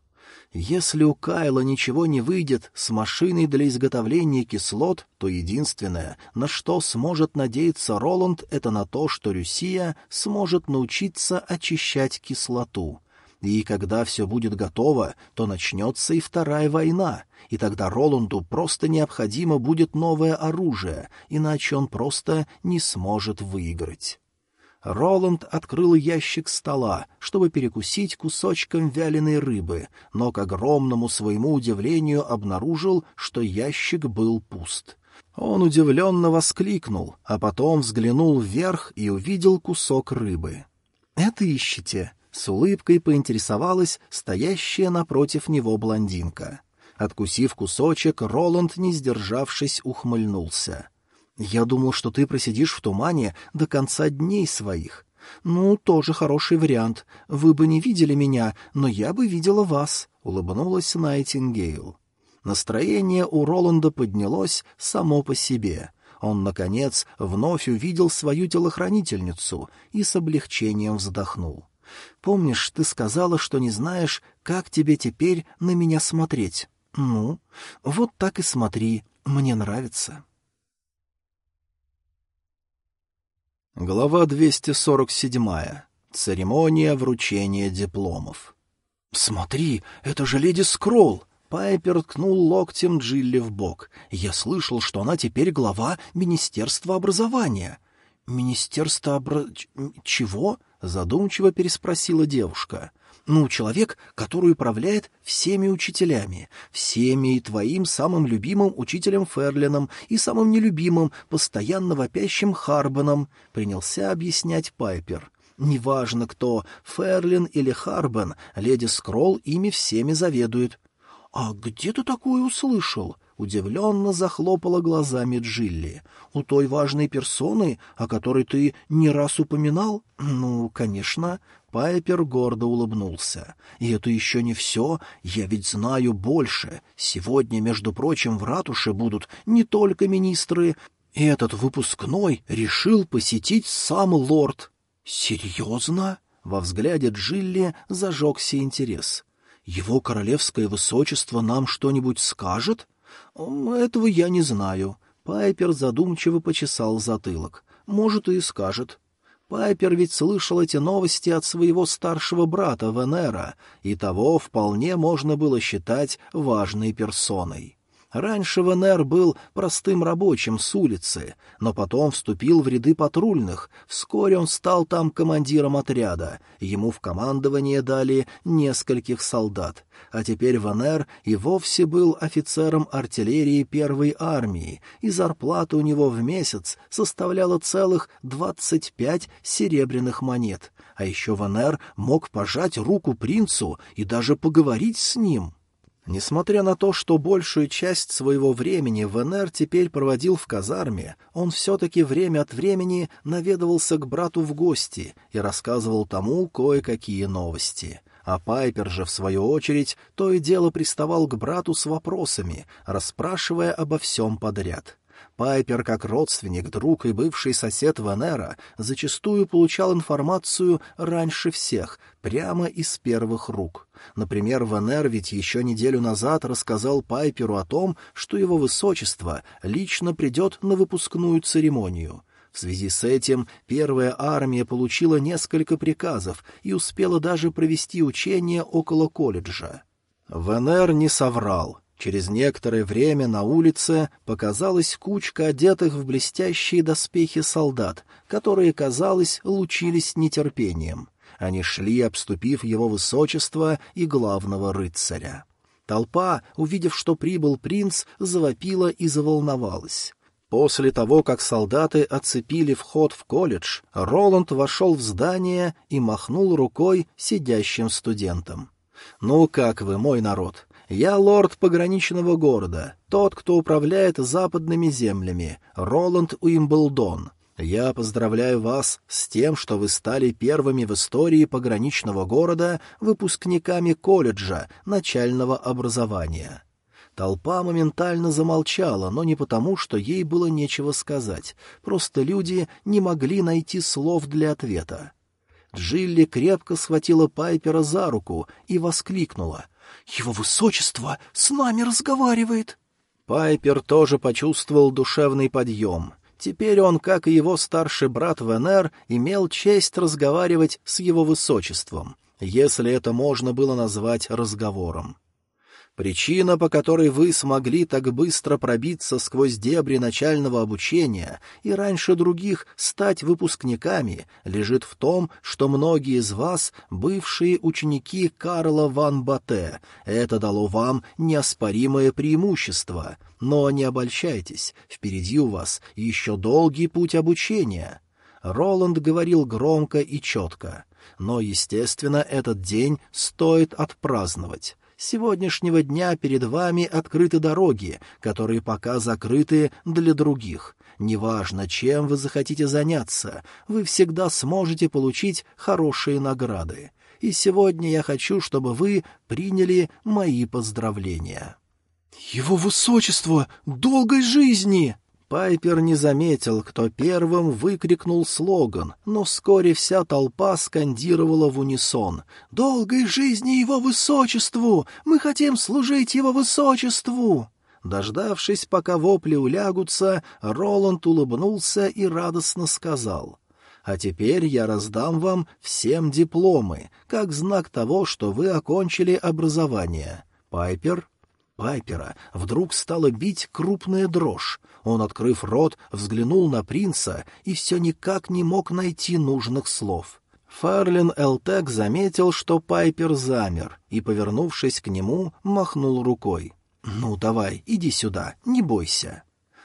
Если у Кайла ничего не выйдет с машиной для изготовления кислот, то единственное, на что сможет надеяться Роланд, это на то, что Люсия сможет научиться очищать кислоту. И когда все будет готово, то начнется и вторая война, и тогда Роланду просто необходимо будет новое оружие, иначе он просто не сможет выиграть. Роланд открыл ящик стола, чтобы перекусить кусочком вяленой рыбы, но к огромному своему удивлению обнаружил, что ящик был пуст. Он удивленно воскликнул, а потом взглянул вверх и увидел кусок рыбы. «Это ищете?» — с улыбкой поинтересовалась стоящая напротив него блондинка. Откусив кусочек, Роланд, не сдержавшись, ухмыльнулся. Я думал, что ты просидишь в тумане до конца дней своих. Ну, тоже хороший вариант. Вы бы не видели меня, но я бы видела вас, — улыбнулась Найтингейл. Настроение у Роланда поднялось само по себе. Он, наконец, вновь увидел свою телохранительницу и с облегчением вздохнул. «Помнишь, ты сказала, что не знаешь, как тебе теперь на меня смотреть? Ну, вот так и смотри, мне нравится». Глава 247. Церемония вручения дипломов. «Смотри, это же леди Скролл!» Пайпер ткнул локтем Джилли в бок. «Я слышал, что она теперь глава Министерства образования». «Министерство обра... чего?» — задумчиво переспросила девушка. «Ну, человек, который управляет всеми учителями, всеми и твоим самым любимым учителем Ферлином и самым нелюбимым, постоянно вопящим Харбаном», — принялся объяснять Пайпер. «Неважно кто, Ферлин или Харбан, леди Скролл ими всеми заведует». «А где ты такое услышал?» Удивленно захлопала глазами Джилли. «У той важной персоны, о которой ты не раз упоминал?» «Ну, конечно». Пайпер гордо улыбнулся. «И это еще не все. Я ведь знаю больше. Сегодня, между прочим, в ратуше будут не только министры. Этот выпускной решил посетить сам лорд». «Серьезно?» Во взгляде Джилли зажегся интерес. «Его королевское высочество нам что-нибудь скажет?» «Этого я не знаю». Пайпер задумчиво почесал затылок. «Может, и скажет». Пайпер ведь слышал эти новости от своего старшего брата Венера, и того вполне можно было считать важной персоной. Раньше ВНР был простым рабочим с улицы, но потом вступил в ряды патрульных. Вскоре он стал там командиром отряда. Ему в командование дали нескольких солдат. А теперь ВНР и вовсе был офицером артиллерии первой армии, и зарплата у него в месяц составляла целых двадцать пять серебряных монет. А еще ВНР мог пожать руку принцу и даже поговорить с ним. Несмотря на то, что большую часть своего времени ВНР теперь проводил в казарме, он все-таки время от времени наведывался к брату в гости и рассказывал тому кое-какие новости. А Пайпер же, в свою очередь, то и дело приставал к брату с вопросами, расспрашивая обо всем подряд. Пайпер, как родственник, друг и бывший сосед Венера, зачастую получал информацию раньше всех, прямо из первых рук. Например, Венер ведь еще неделю назад рассказал Пайперу о том, что его высочество лично придет на выпускную церемонию. В связи с этим первая армия получила несколько приказов и успела даже провести учения около колледжа. Венер не соврал. Через некоторое время на улице показалась кучка одетых в блестящие доспехи солдат, которые, казалось, лучились нетерпением. Они шли, обступив его высочество и главного рыцаря. Толпа, увидев, что прибыл принц, завопила и заволновалась. После того, как солдаты оцепили вход в колледж, Роланд вошел в здание и махнул рукой сидящим студентам. «Ну как вы, мой народ? Я лорд пограничного города, тот, кто управляет западными землями, Роланд Уимблдон. Я поздравляю вас с тем, что вы стали первыми в истории пограничного города выпускниками колледжа начального образования». Толпа моментально замолчала, но не потому, что ей было нечего сказать. Просто люди не могли найти слов для ответа. Джилли крепко схватила Пайпера за руку и воскликнула. Его высочество с нами разговаривает. Пайпер тоже почувствовал душевный подъем. Теперь он, как и его старший брат Венер, имел честь разговаривать с его высочеством, если это можно было назвать разговором. Причина, по которой вы смогли так быстро пробиться сквозь дебри начального обучения и раньше других стать выпускниками, лежит в том, что многие из вас — бывшие ученики Карла ван Бате. Это дало вам неоспоримое преимущество. Но не обольщайтесь, впереди у вас еще долгий путь обучения. Роланд говорил громко и четко. Но, естественно, этот день стоит отпраздновать сегодняшнего дня перед вами открыты дороги, которые пока закрыты для других. Неважно, чем вы захотите заняться, вы всегда сможете получить хорошие награды. И сегодня я хочу, чтобы вы приняли мои поздравления. «Его высочество! Долгой жизни!» Пайпер не заметил, кто первым выкрикнул слоган, но вскоре вся толпа скандировала в унисон. «Долгой жизни его высочеству! Мы хотим служить его высочеству!» Дождавшись, пока вопли улягутся, Роланд улыбнулся и радостно сказал. А теперь я раздам вам всем дипломы, как знак того, что вы окончили образование. Пайпер Пайпера вдруг стала бить крупная дрожь. Он, открыв рот, взглянул на принца и все никак не мог найти нужных слов. Фарлин Элтек заметил, что Пайпер замер, и, повернувшись к нему, махнул рукой. «Ну, давай, иди сюда, не бойся».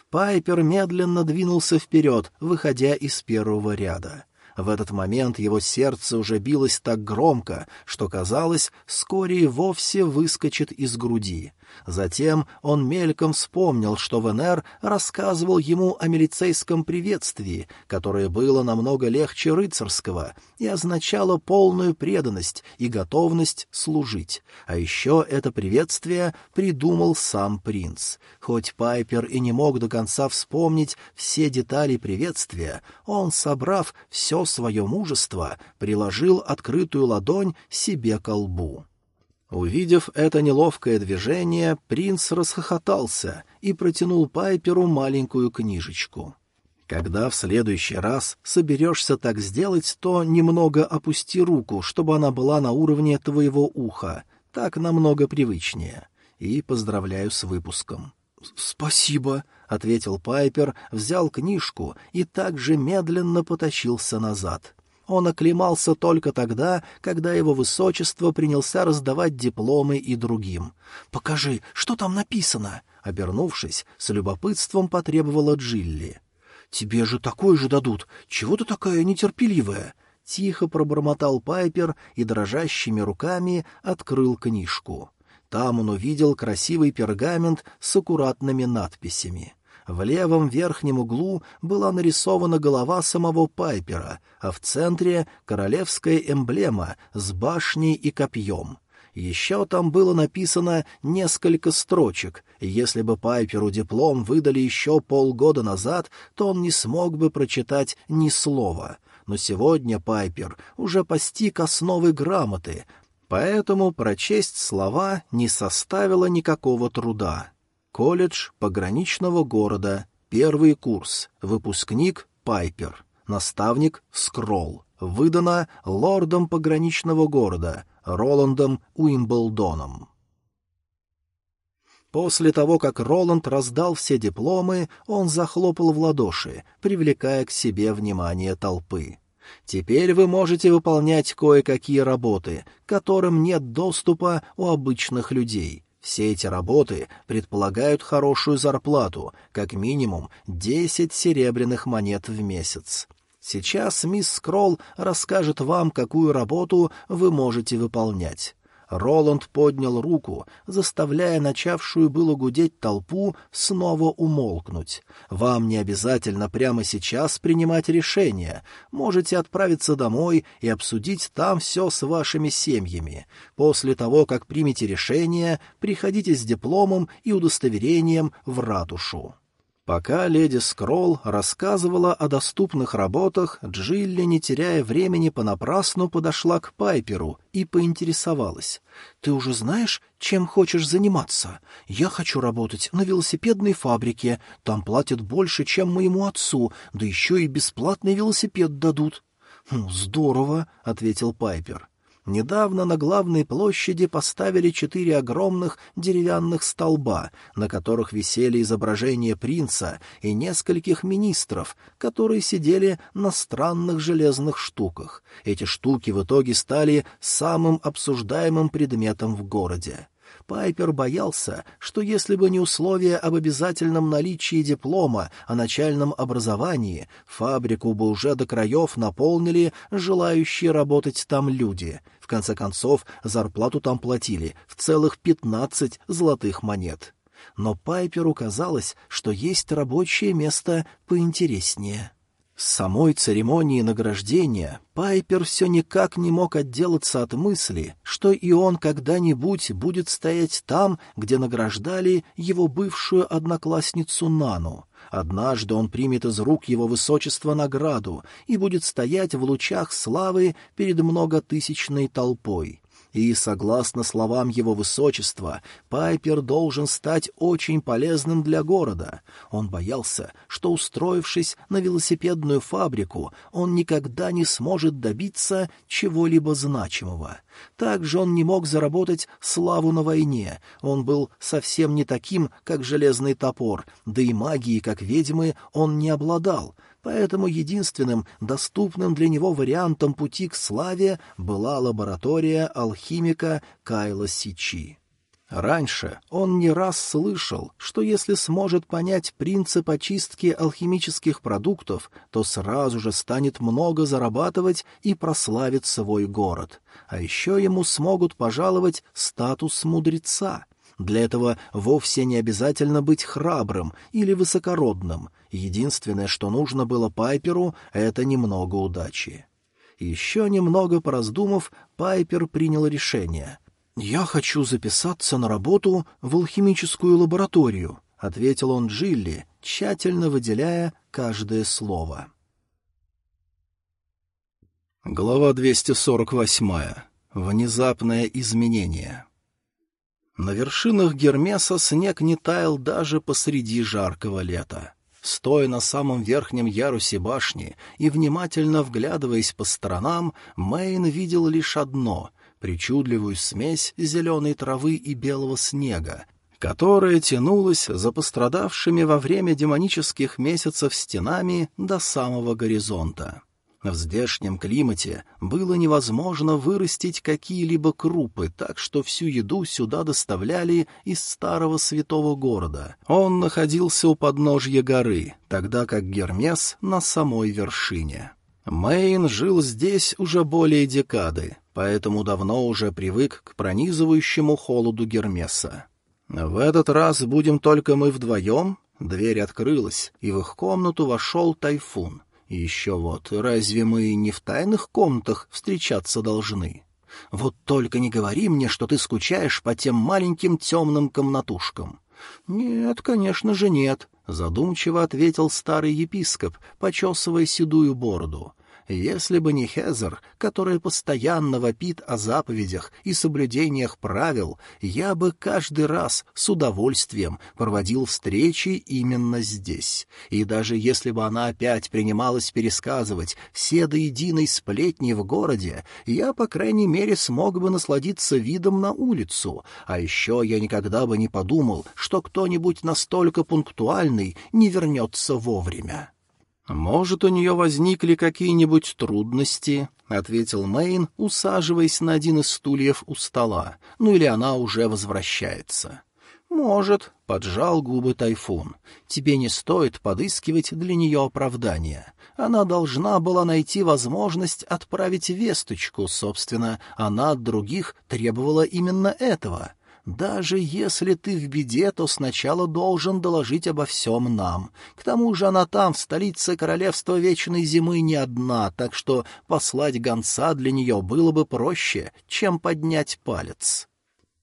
Пайпер медленно двинулся вперед, выходя из первого ряда. В этот момент его сердце уже билось так громко, что, казалось, вскоре и вовсе выскочит из груди. Затем он мельком вспомнил, что ВНР рассказывал ему о милицейском приветствии, которое было намного легче рыцарского и означало полную преданность и готовность служить. А еще это приветствие придумал сам принц. Хоть Пайпер и не мог до конца вспомнить все детали приветствия, он, собрав все свое мужество, приложил открытую ладонь себе к лбу. Увидев это неловкое движение, принц расхохотался и протянул Пайперу маленькую книжечку. Когда в следующий раз соберешься так сделать, то немного опусти руку, чтобы она была на уровне твоего уха. Так намного привычнее. И поздравляю с выпуском. — Спасибо, — ответил Пайпер, взял книжку и также медленно потащился назад. Он оклемался только тогда, когда его высочество принялся раздавать дипломы и другим. «Покажи, что там написано?» Обернувшись, с любопытством потребовала Джилли. «Тебе же такое же дадут. Чего ты такая нетерпеливая?» Тихо пробормотал Пайпер и дрожащими руками открыл книжку. Там он увидел красивый пергамент с аккуратными надписями. В левом верхнем углу была нарисована голова самого Пайпера, а в центре — королевская эмблема с башней и копьем. Еще там было написано несколько строчек, если бы Пайперу диплом выдали еще полгода назад, то он не смог бы прочитать ни слова. Но сегодня Пайпер уже постиг основы грамоты, поэтому прочесть слова не составило никакого труда. Колледж пограничного города, первый курс, выпускник Пайпер, наставник Скролл. Выдано лордом пограничного города Роландом Уимблдоном. После того, как Роланд раздал все дипломы, он захлопал в ладоши, привлекая к себе внимание толпы. Теперь вы можете выполнять кое-какие работы, которым нет доступа у обычных людей. Все эти работы предполагают хорошую зарплату, как минимум десять серебряных монет в месяц. Сейчас мисс Скролл расскажет вам, какую работу вы можете выполнять. Роланд поднял руку, заставляя начавшую было гудеть толпу снова умолкнуть. «Вам не обязательно прямо сейчас принимать решение. Можете отправиться домой и обсудить там все с вашими семьями. После того, как примете решение, приходите с дипломом и удостоверением в ратушу». Пока леди Скролл рассказывала о доступных работах, Джилли, не теряя времени понапрасну, подошла к Пайперу и поинтересовалась. «Ты уже знаешь, чем хочешь заниматься? Я хочу работать на велосипедной фабрике. Там платят больше, чем моему отцу, да еще и бесплатный велосипед дадут». «Хм, «Здорово», — ответил Пайпер. Недавно на главной площади поставили четыре огромных деревянных столба, на которых висели изображения принца и нескольких министров, которые сидели на странных железных штуках. Эти штуки в итоге стали самым обсуждаемым предметом в городе. Пайпер боялся, что если бы не условие об обязательном наличии диплома о начальном образовании, фабрику бы уже до краев наполнили желающие работать там люди. В конце концов, зарплату там платили в целых пятнадцать золотых монет. Но Пайперу казалось, что есть рабочее место поинтереснее. С самой церемонии награждения Пайпер все никак не мог отделаться от мысли, что и он когда-нибудь будет стоять там, где награждали его бывшую одноклассницу Нану. Однажды он примет из рук его высочества награду и будет стоять в лучах славы перед многотысячной толпой. И, согласно словам его высочества, Пайпер должен стать очень полезным для города. Он боялся, что, устроившись на велосипедную фабрику, он никогда не сможет добиться чего-либо значимого. Также он не мог заработать славу на войне, он был совсем не таким, как железный топор, да и магии, как ведьмы, он не обладал, поэтому единственным доступным для него вариантом пути к славе была лаборатория алхимика Кайла Сичи. Раньше он не раз слышал, что если сможет понять принцип очистки алхимических продуктов, то сразу же станет много зарабатывать и прославит свой город. А еще ему смогут пожаловать статус мудреца. Для этого вовсе не обязательно быть храбрым или высокородным. Единственное, что нужно было Пайперу, — это немного удачи. Еще немного пораздумав, Пайпер принял решение. «Я хочу записаться на работу в алхимическую лабораторию», — ответил он Джилли, тщательно выделяя каждое слово. Глава 248. Внезапное изменение. На вершинах Гермеса снег не таял даже посреди жаркого лета. Стоя на самом верхнем ярусе башни и внимательно вглядываясь по сторонам, Мэйн видел лишь одно — причудливую смесь зеленой травы и белого снега, которая тянулась за пострадавшими во время демонических месяцев стенами до самого горизонта. В здешнем климате было невозможно вырастить какие-либо крупы, так что всю еду сюда доставляли из старого святого города. Он находился у подножья горы, тогда как Гермес на самой вершине. Мэйн жил здесь уже более декады, поэтому давно уже привык к пронизывающему холоду Гермеса. «В этот раз будем только мы вдвоем?» Дверь открылась, и в их комнату вошел тайфун. И еще вот, разве мы не в тайных комнатах встречаться должны? Вот только не говори мне, что ты скучаешь по тем маленьким темным комнатушкам. — Нет, конечно же нет, — задумчиво ответил старый епископ, почесывая седую бороду. Если бы не Хезер, который постоянно вопит о заповедях и соблюдениях правил, я бы каждый раз с удовольствием проводил встречи именно здесь. И даже если бы она опять принималась пересказывать все до единой сплетни в городе, я, по крайней мере, смог бы насладиться видом на улицу. А еще я никогда бы не подумал, что кто-нибудь настолько пунктуальный не вернется вовремя. «Может, у нее возникли какие-нибудь трудности?» — ответил Мэйн, усаживаясь на один из стульев у стола. «Ну или она уже возвращается?» «Может», — поджал губы Тайфун. «Тебе не стоит подыскивать для нее оправдания. Она должна была найти возможность отправить весточку, собственно, она от других требовала именно этого». Даже если ты в беде, то сначала должен доложить обо всем нам. К тому же она там, в столице королевства Вечной Зимы, не одна, так что послать гонца для нее было бы проще, чем поднять палец.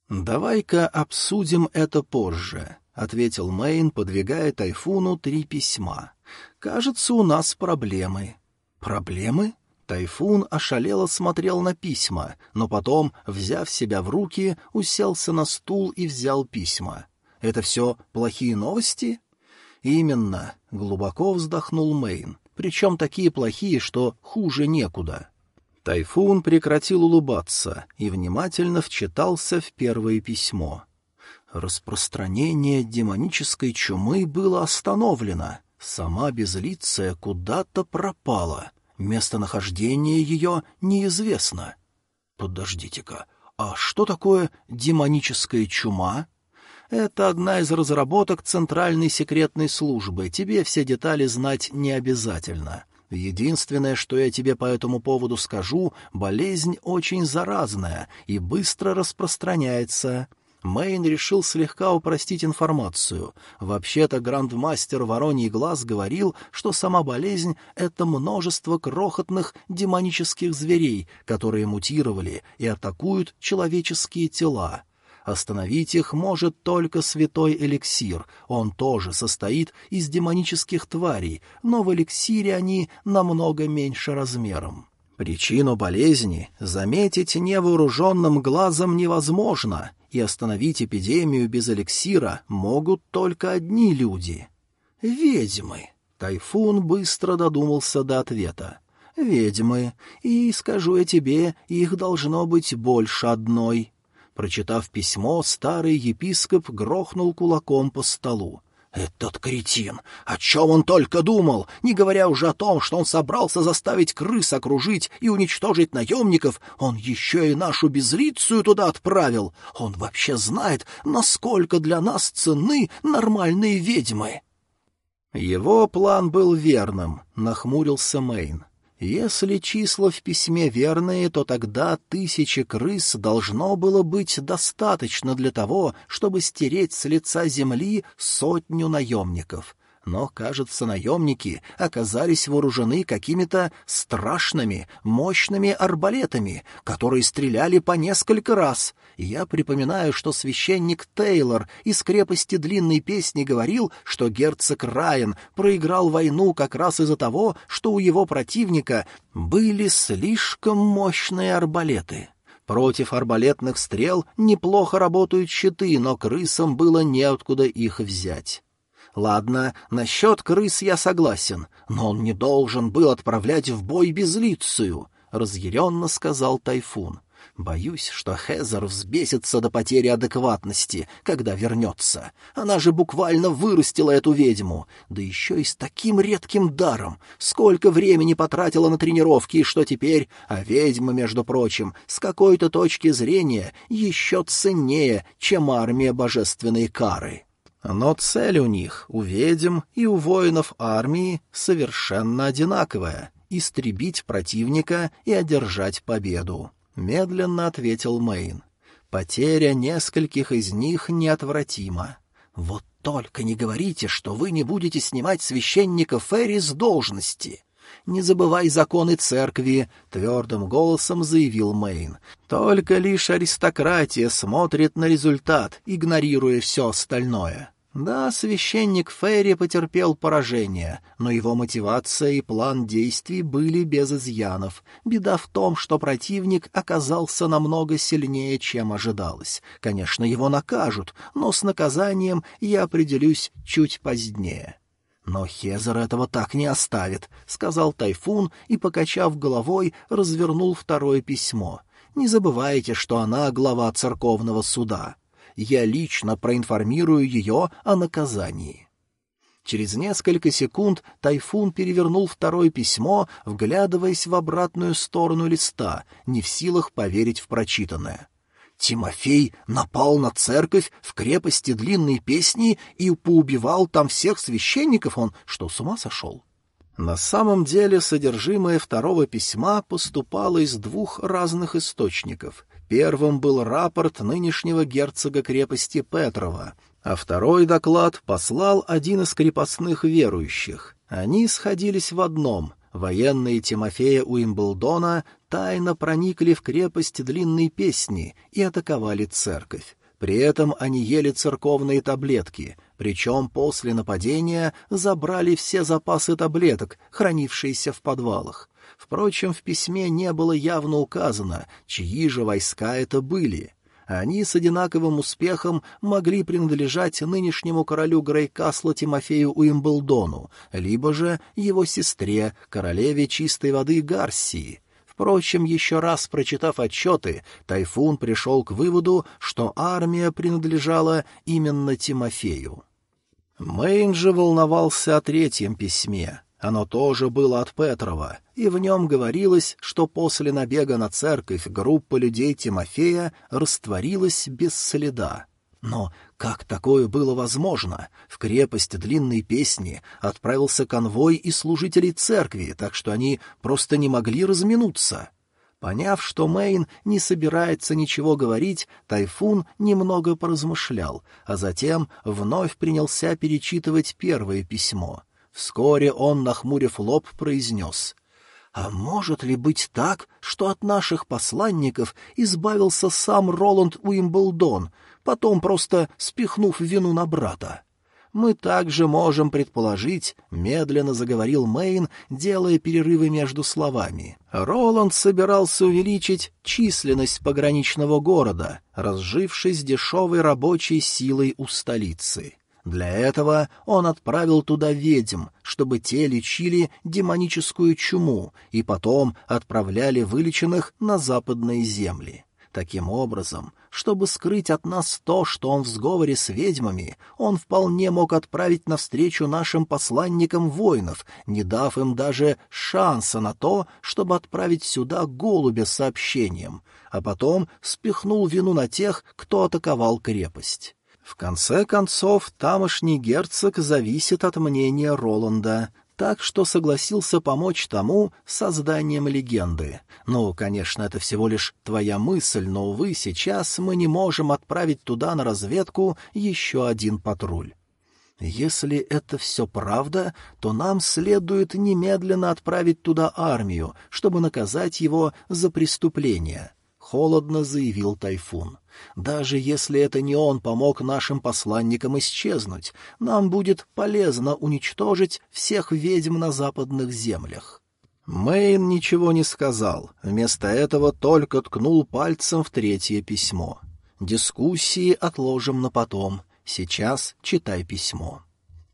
«Давай-ка обсудим это позже», — ответил Мэйн, подвигая Тайфуну три письма. «Кажется, у нас проблемы». «Проблемы?» Тайфун ошалело смотрел на письма, но потом, взяв себя в руки, уселся на стул и взял письма. «Это все плохие новости?» «Именно», — глубоко вздохнул Мэйн, «причем такие плохие, что хуже некуда». Тайфун прекратил улыбаться и внимательно вчитался в первое письмо. Распространение демонической чумы было остановлено. Сама безлицая куда-то пропала — Местонахождение ее неизвестно. Подождите-ка, а что такое демоническая чума? Это одна из разработок Центральной секретной службы. Тебе все детали знать не обязательно. Единственное, что я тебе по этому поводу скажу, болезнь очень заразная и быстро распространяется. Мэйн решил слегка упростить информацию. Вообще-то грандмастер Вороний Глаз говорил, что сама болезнь — это множество крохотных демонических зверей, которые мутировали и атакуют человеческие тела. Остановить их может только святой эликсир. Он тоже состоит из демонических тварей, но в эликсире они намного меньше размером. Причину болезни заметить невооруженным глазом невозможно, и остановить эпидемию без эликсира могут только одни люди. Ведьмы. Тайфун быстро додумался до ответа. «Ведьмы, и, скажу я тебе, их должно быть больше одной». Прочитав письмо, старый епископ грохнул кулаком по столу. Этот кретин! О чем он только думал, не говоря уже о том, что он собрался заставить крыс окружить и уничтожить наемников, он еще и нашу безлицию туда отправил. Он вообще знает, насколько для нас ценны нормальные ведьмы. Его план был верным, нахмурился Мэйн. Если числа в письме верные, то тогда тысячи крыс должно было быть достаточно для того, чтобы стереть с лица земли сотню наемников но, кажется, наемники оказались вооружены какими-то страшными, мощными арбалетами, которые стреляли по несколько раз. Я припоминаю, что священник Тейлор из крепости Длинной Песни говорил, что герцог Райан проиграл войну как раз из-за того, что у его противника были слишком мощные арбалеты. Против арбалетных стрел неплохо работают щиты, но крысам было неоткуда их взять. Ладно, насчет крыс я согласен, но он не должен был отправлять в бой безлицию, — разъяренно сказал Тайфун. Боюсь, что Хезер взбесится до потери адекватности, когда вернется. Она же буквально вырастила эту ведьму, да еще и с таким редким даром. Сколько времени потратила на тренировки, и что теперь? А ведьма, между прочим, с какой-то точки зрения еще ценнее, чем армия божественной кары. Но цель у них, у ведьм и у воинов армии, совершенно одинаковая — истребить противника и одержать победу. Медленно ответил Мэйн. Потеря нескольких из них неотвратима. Вот только не говорите, что вы не будете снимать священника Ферри с должности. Не забывай законы церкви, — твердым голосом заявил Мэйн. Только лишь аристократия смотрит на результат, игнорируя все остальное. Да, священник Ферри потерпел поражение, но его мотивация и план действий были без изъянов. Беда в том, что противник оказался намного сильнее, чем ожидалось. Конечно, его накажут, но с наказанием я определюсь чуть позднее. «Но Хезер этого так не оставит», — сказал Тайфун и, покачав головой, развернул второе письмо. «Не забывайте, что она глава церковного суда» я лично проинформирую ее о наказании. Через несколько секунд Тайфун перевернул второе письмо, вглядываясь в обратную сторону листа, не в силах поверить в прочитанное. Тимофей напал на церковь в крепости длинной песни и поубивал там всех священников, он что, с ума сошел? На самом деле содержимое второго письма поступало из двух разных источников. Первым был рапорт нынешнего герцога крепости Петрова, а второй доклад послал один из крепостных верующих. Они сходились в одном — военные Тимофея Уимблдона тайно проникли в крепость длинной песни и атаковали церковь. При этом они ели церковные таблетки, причем после нападения забрали все запасы таблеток, хранившиеся в подвалах. Впрочем, в письме не было явно указано, чьи же войска это были. Они с одинаковым успехом могли принадлежать нынешнему королю Грейкасла Тимофею Уимблдону, либо же его сестре, королеве чистой воды Гарсии. Впрочем, еще раз прочитав отчеты, Тайфун пришел к выводу, что армия принадлежала именно Тимофею. Мэйн же волновался о третьем письме. Оно тоже было от Петрова, и в нем говорилось, что после набега на церковь группа людей Тимофея растворилась без следа. Но как такое было возможно? В крепость длинной песни отправился конвой и служителей церкви, так что они просто не могли разминуться. Поняв, что Мэйн не собирается ничего говорить, Тайфун немного поразмышлял, а затем вновь принялся перечитывать первое письмо — Вскоре он, нахмурив лоб, произнес. «А может ли быть так, что от наших посланников избавился сам Роланд Уимблдон, потом просто спихнув вину на брата?» Мы также можем предположить, медленно заговорил Мэйн, делая перерывы между словами. Роланд собирался увеличить численность пограничного города, разжившись дешевой рабочей силой у столицы. Для этого он отправил туда ведьм, чтобы те лечили демоническую чуму и потом отправляли вылеченных на западные земли. Таким образом, чтобы скрыть от нас то, что он в сговоре с ведьмами, он вполне мог отправить навстречу нашим посланникам воинов, не дав им даже шанса на то, чтобы отправить сюда голубя с сообщением, а потом спихнул вину на тех, кто атаковал крепость. В конце концов, тамошний герцог зависит от мнения Роланда, так что согласился помочь тому созданием легенды. Ну, конечно, это всего лишь твоя мысль, но, увы, сейчас мы не можем отправить туда на разведку еще один патруль. Если это все правда, то нам следует немедленно отправить туда армию, чтобы наказать его за преступление холодно заявил Тайфун. «Даже если это не он помог нашим посланникам исчезнуть, нам будет полезно уничтожить всех ведьм на западных землях». Мэйн ничего не сказал, вместо этого только ткнул пальцем в третье письмо. «Дискуссии отложим на потом. Сейчас читай письмо».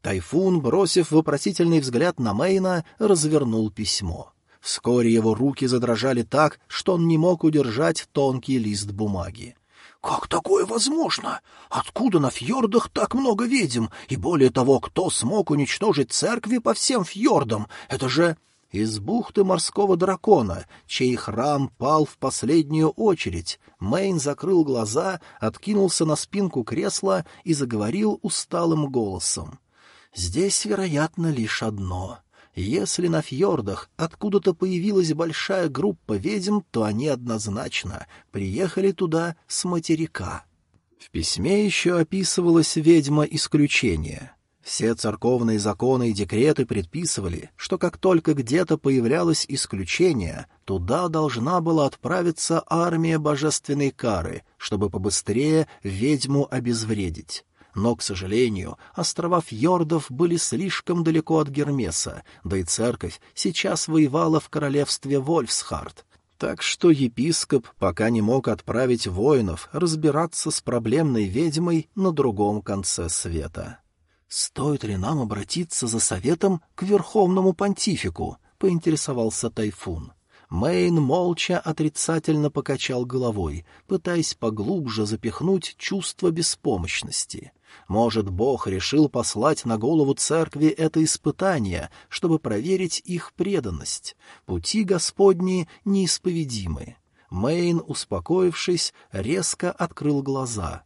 Тайфун, бросив вопросительный взгляд на Мэйна, развернул письмо. Вскоре его руки задрожали так, что он не мог удержать тонкий лист бумаги. «Как такое возможно? Откуда на фьордах так много ведьм? И более того, кто смог уничтожить церкви по всем фьордам? Это же...» Из бухты морского дракона, чей храм пал в последнюю очередь, Мэйн закрыл глаза, откинулся на спинку кресла и заговорил усталым голосом. «Здесь, вероятно, лишь одно. Если на фьордах откуда-то появилась большая группа ведьм, то они однозначно приехали туда с материка. В письме еще описывалась ведьма исключения. Все церковные законы и декреты предписывали, что как только где-то появлялось исключение, туда должна была отправиться армия божественной кары, чтобы побыстрее ведьму обезвредить. Но, к сожалению, острова фьордов были слишком далеко от Гермеса, да и церковь сейчас воевала в королевстве Вольфсхард. Так что епископ пока не мог отправить воинов разбираться с проблемной ведьмой на другом конце света. «Стоит ли нам обратиться за советом к верховному понтифику?» — поинтересовался Тайфун. Мэйн молча отрицательно покачал головой, пытаясь поглубже запихнуть чувство беспомощности. Может, Бог решил послать на голову церкви это испытание, чтобы проверить их преданность. Пути Господни неисповедимы. Мэйн, успокоившись, резко открыл глаза.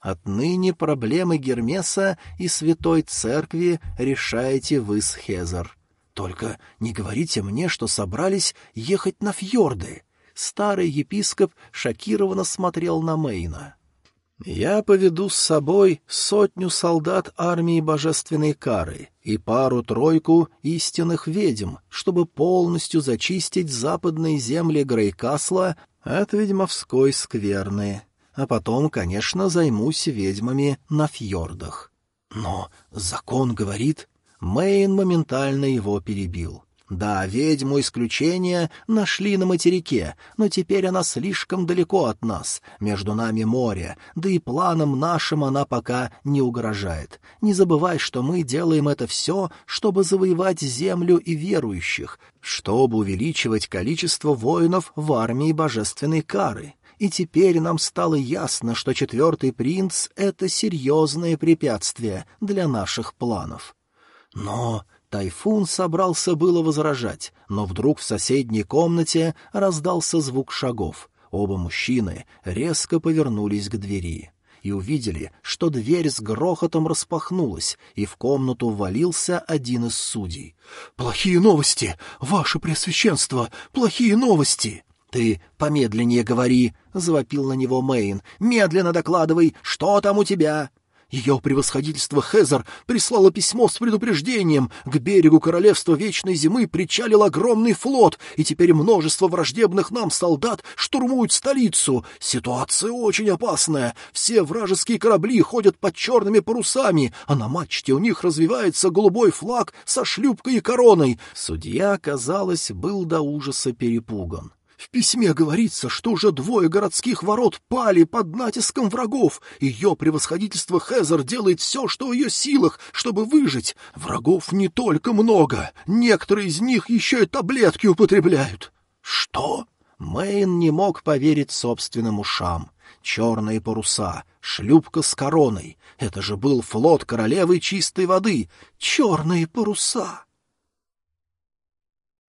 Отныне проблемы Гермеса и Святой Церкви решаете вы с Хезер. Только не говорите мне, что собрались ехать на фьорды. Старый епископ шокированно смотрел на Мэйна. Я поведу с собой сотню солдат армии божественной кары и пару-тройку истинных ведьм, чтобы полностью зачистить западные земли Грейкасла от ведьмовской скверны. А потом, конечно, займусь ведьмами на фьордах. Но закон говорит... Мэйн моментально его перебил. Да, ведьму исключения нашли на материке, но теперь она слишком далеко от нас, между нами море, да и планам нашим она пока не угрожает. Не забывай, что мы делаем это все, чтобы завоевать землю и верующих, чтобы увеличивать количество воинов в армии божественной кары. И теперь нам стало ясно, что четвертый принц — это серьезное препятствие для наших планов. Но Тайфун собрался было возражать, но вдруг в соседней комнате раздался звук шагов. Оба мужчины резко повернулись к двери и увидели, что дверь с грохотом распахнулась, и в комнату ввалился один из судей. «Плохие новости! Ваше Преосвященство! Плохие новости!» «Ты помедленнее говори!» — завопил на него Мэйн. «Медленно докладывай! Что там у тебя?» Ее превосходительство Хезер прислало письмо с предупреждением. К берегу королевства Вечной Зимы причалил огромный флот, и теперь множество враждебных нам солдат штурмуют столицу. Ситуация очень опасная. Все вражеские корабли ходят под черными парусами, а на мачте у них развивается голубой флаг со шлюпкой и короной. Судья, казалось, был до ужаса перепуган. В письме говорится, что уже двое городских ворот пали под натиском врагов. Ее превосходительство Хезер делает все, что в ее силах, чтобы выжить. Врагов не только много, некоторые из них еще и таблетки употребляют. Что? Мэйн не мог поверить собственным ушам. Черные паруса, шлюпка с короной. Это же был флот королевы чистой воды. Черные паруса!